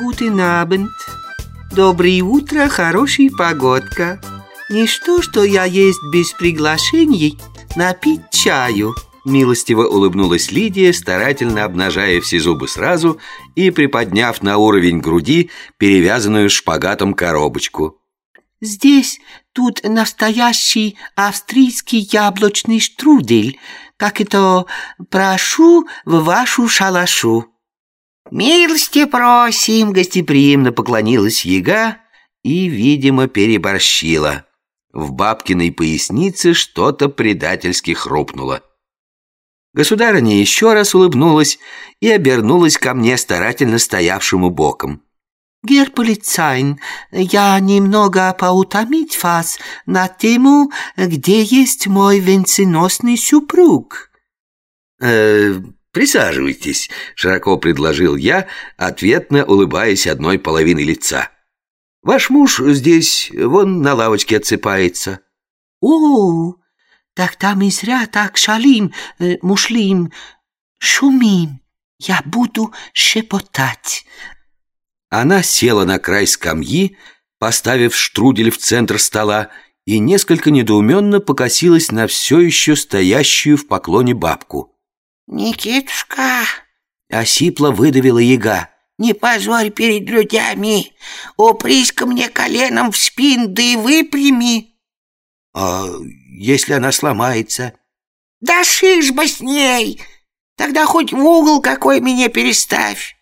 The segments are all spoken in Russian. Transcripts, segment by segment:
Гутен Абенд. Доброе утро, хорошая погодка. Ничто, что я есть без приглашений, напить чаю. Милостиво улыбнулась Лидия, старательно обнажая все зубы сразу и приподняв на уровень груди перевязанную шпагатом коробочку. Здесь тут настоящий австрийский яблочный штрудель, как это прошу в вашу шалашу. «Милости просим!» — гостеприимно поклонилась яга и, видимо, переборщила. В бабкиной пояснице что-то предательски хрупнуло. Государыня еще раз улыбнулась и обернулась ко мне старательно стоявшему боком. «Гер полицайн, я немного поутомить вас на тему, где есть мой венценосный супруг». «Э, присаживайтесь», — широко предложил я, ответно улыбаясь одной половиной лица. «Ваш муж здесь, вон на лавочке отсыпается». «О, так там и зря так шалим, э, мушлим, шумим. Я буду шепотать». Она села на край скамьи, поставив штрудель в центр стола, и несколько недоуменно покосилась на все еще стоящую в поклоне бабку. «Никитушка!» — осипло выдавила яга. «Не позорь перед людьми! Упрись-ка мне коленом в спин, да и выпрями!» «А если она сломается?» «Да шиш бы с ней! Тогда хоть в угол какой меня переставь!»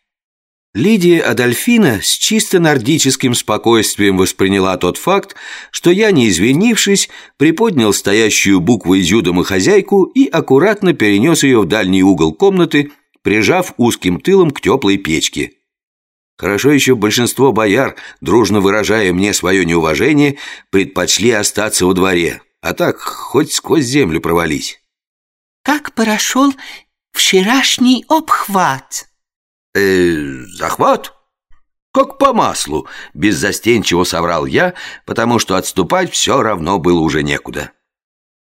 Лидия Адольфина с чисто нордическим спокойствием восприняла тот факт, что я, не извинившись, приподнял стоящую букву изюдом и хозяйку и аккуратно перенес ее в дальний угол комнаты, прижав узким тылом к теплой печке. Хорошо еще большинство бояр, дружно выражая мне свое неуважение, предпочли остаться во дворе, а так хоть сквозь землю провались. «Как прошел вчерашний обхват?» Э, захват? Как по маслу, беззастенчиво соврал я, потому что отступать все равно было уже некуда.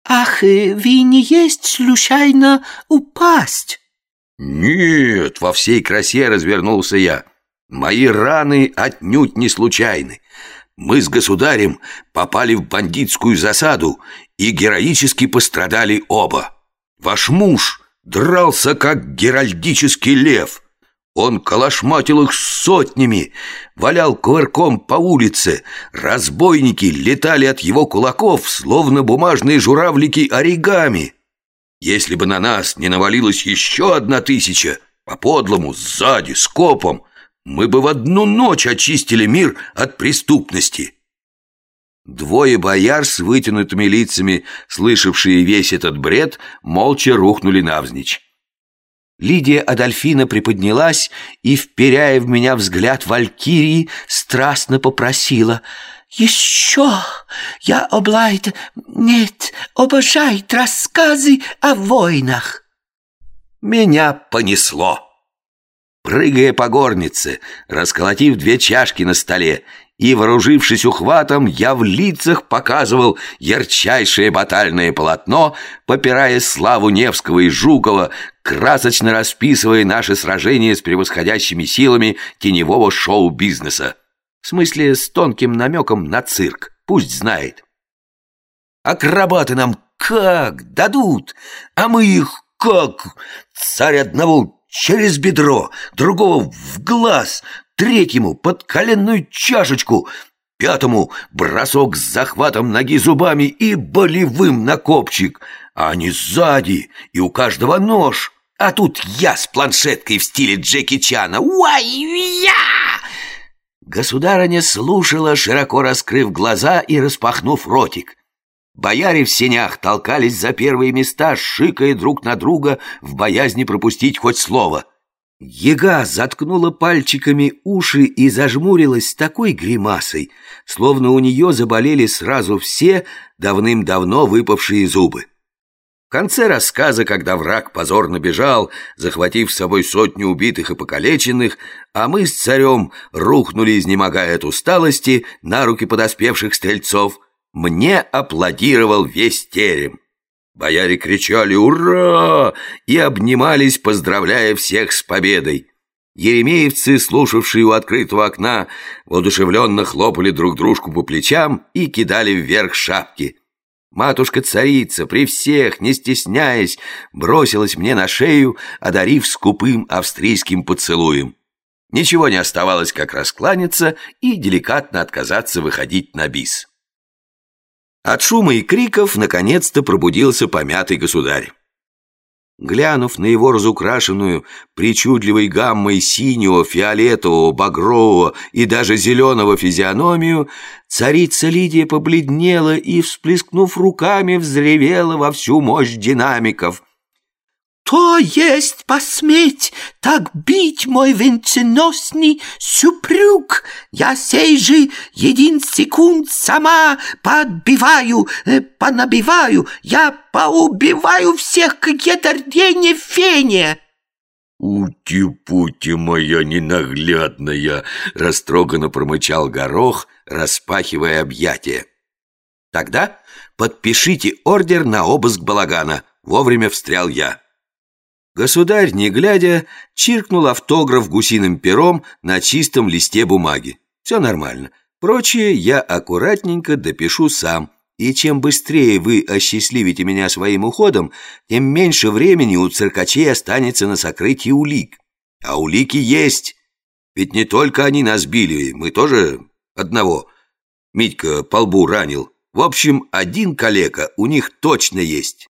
Ах, э, вы не есть случайно упасть? Нет, во всей красе развернулся я. Мои раны отнюдь не случайны. Мы с государем попали в бандитскую засаду и героически пострадали оба. Ваш муж дрался как геральдический лев — он колошматил их сотнями, валял кувырком по улице. Разбойники летали от его кулаков, словно бумажные журавлики оригами. Если бы на нас не навалилась еще одна тысяча, по-подлому, сзади, скопом, мы бы в одну ночь очистили мир от преступности. Двое бояр с вытянутыми лицами, слышавшие весь этот бред, молча рухнули навзничь. Лидия Адольфина приподнялась и, вперяя в меня взгляд Валькирии, страстно попросила «Еще! Я облайт... Нет, обожает рассказы о войнах!» Меня понесло. Прыгая по горнице, расколотив две чашки на столе и, вооружившись ухватом, я в лицах показывал ярчайшее батальное полотно, попирая славу Невского и Жукова, красочно расписывая наши сражения с превосходящими силами теневого шоу-бизнеса. В смысле, с тонким намеком на цирк. Пусть знает. Акробаты нам как дадут, а мы их как? Царь одного через бедро, другого в глаз, третьему под коленную чашечку, пятому бросок с захватом ноги зубами и болевым на копчик, а они сзади, и у каждого нож. А тут я с планшеткой в стиле Джеки Чана. Уай-я! Государыня слушала, широко раскрыв глаза и распахнув ротик. Бояре в сенях толкались за первые места, шикая друг на друга в боязни пропустить хоть слово — Ега заткнула пальчиками уши и зажмурилась такой гримасой, словно у нее заболели сразу все давным-давно выпавшие зубы. В конце рассказа, когда враг позорно бежал, захватив с собой сотню убитых и покалеченных, а мы с царем рухнули, изнемогая от усталости, на руки подоспевших стрельцов, мне аплодировал весь терем. Бояре кричали «Ура!» и обнимались, поздравляя всех с победой. Еремеевцы, слушавшие у открытого окна, воодушевленно хлопали друг дружку по плечам и кидали вверх шапки. Матушка-царица при всех, не стесняясь, бросилась мне на шею, одарив скупым австрийским поцелуем. Ничего не оставалось, как раскланяться и деликатно отказаться выходить на бис. От шума и криков наконец-то пробудился помятый государь. Глянув на его разукрашенную причудливой гаммой синего, фиолетового, багрового и даже зеленого физиономию, царица Лидия побледнела и, всплескнув руками, взревела во всю мощь динамиков. «То есть посметь так бить мой венценосный супруг? Я сей же един секунд сама подбиваю, э, понабиваю, я поубиваю всех к едордене фене!» «Ути-пути моя ненаглядная!» — растроганно промычал горох, распахивая объятия. «Тогда подпишите ордер на обыск балагана», — вовремя встрял я. Государь, не глядя, чиркнул автограф гусиным пером на чистом листе бумаги. Все нормально. Прочее я аккуратненько допишу сам. И чем быстрее вы осчастливите меня своим уходом, тем меньше времени у циркачей останется на сокрытие улик. А улики есть. Ведь не только они нас били, мы тоже одного. Митька по лбу ранил. В общем, один калека у них точно есть.